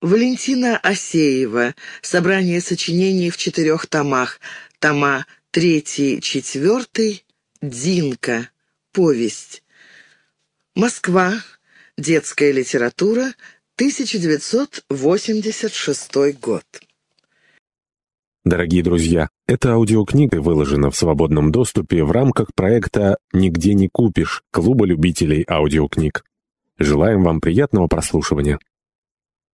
Валентина Осеева. Собрание сочинений в четырех томах. Тома третий, четвертый. Динка. Повесть. Москва. Детская литература. 1986 год. Дорогие друзья, эта аудиокнига выложена в свободном доступе в рамках проекта «Нигде не купишь» Клуба любителей аудиокниг. Желаем вам приятного прослушивания.